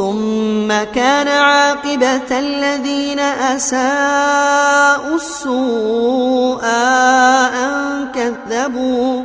ثم كان عاقبة الذين أساءوا السوء أن كذبوا.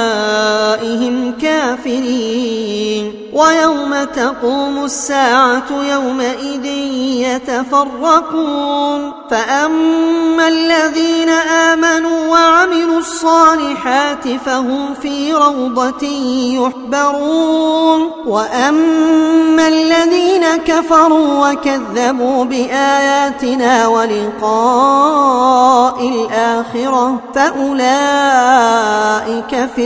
كافرين ويوم تقوم الساعة يومئذ يتفرقون فأما الذين آمنوا وعملوا الصالحات فهم في روضة يحبرون وأما الذين كفروا وكذبوا بآياتنا ولقاء الآخرة فأولئك في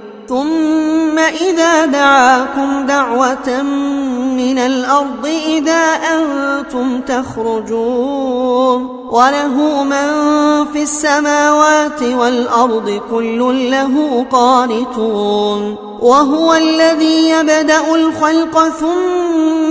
ثم إذا دعاكم دعوة من الأرض إذا أنتم تخرجون وله من في السماوات والأرض كل له قانتون وهو الذي يبدأ الخلق ثم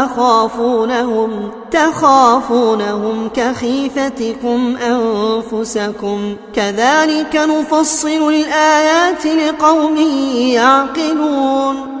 تخافونهم تخافونهم كخيفتكم أنفسكم. كذلك نفصل الآيات لقوم يعقلون.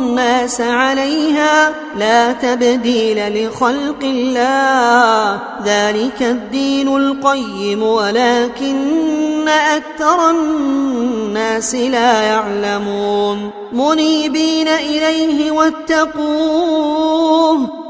عليها لا تبديل لخلق الله. ذلك الدين القيم ولكن أكثر الناس لا يعلمون. منيبين إليه واتقوه.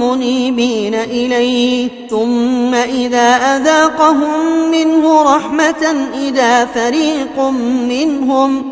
منيبين إليه ثم إذا أذاقهم منه رحمة إذا فريق منهم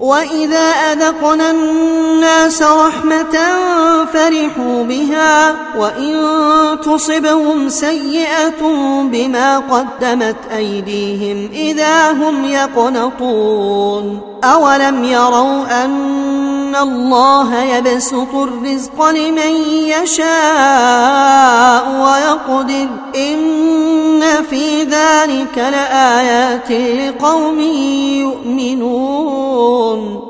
وإذا أذقنا الناس رحمة فرحوا بها وإن تصبهم سيئة بما قدمت أيديهم إذا هم يقنطون أولم يروا أن الله يبسط الرزق لمن يشاء ويقدر إن في ذلك لآيات لقوم يؤمنون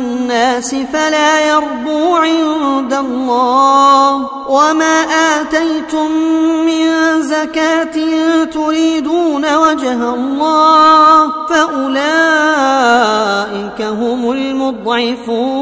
فلا يربو عند الله وما آتيتم من زكاة تريدون وجه الله فأولئك هم المضعفون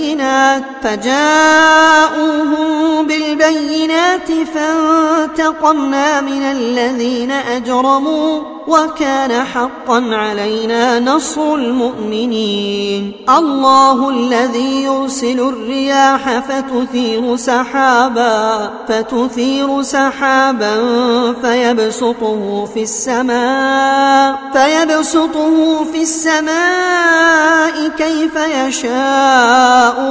فجاءوهم بالبينات فانتقمنا من الذين أجرموا وكان حقا علينا نصر المؤمنين. الله الذي يرسل الرياح فتثير سحابا فتثير سحابا فيبسطه في السماء فيبسطه في السماء كيف يشاء.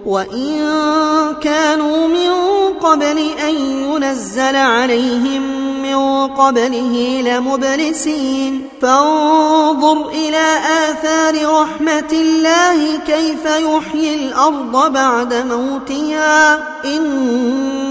وإن كانوا من قبل أن ينزل عليهم من قبله لمبلسين فانظر إلى آثار رحمة الله كيف يحيي الأرض بعد موتها إن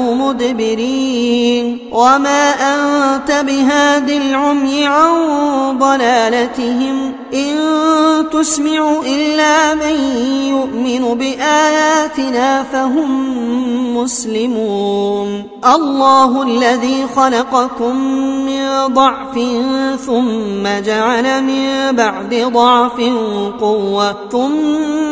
مدبرين. وما أنت بهاد العمي عن ضلالتهم. إن تسمع إلا من يؤمن بآياتنا فهم مسلمون. الله الذي خلقكم من ضعف ثم جعل من بعد ضعف قوة. ثم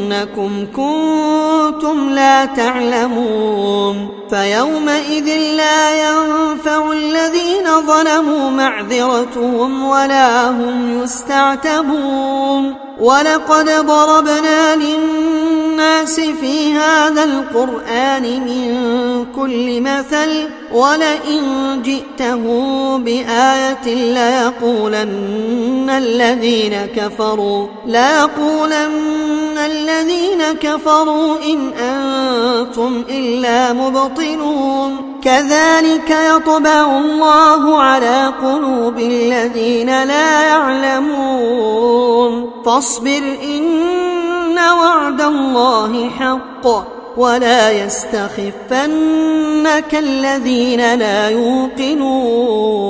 ولكنكم كنتم لا تعلمون فيومئذ لا ينفع الذين ظلموا معذرتهم ولا هم يستعتبون ولقد ضربنا للناس في هذا القرآن من كل مثل ولئن جئته بآية ليقولن الذين كفروا ليقولن الذين كفروا إن أنتم إلا مبطلون. كذلك يطبع الله على قلوب الذين لا يعلمون. فاصبر إن وعد الله حق ولا يستخفنك الذين لا يوقنون.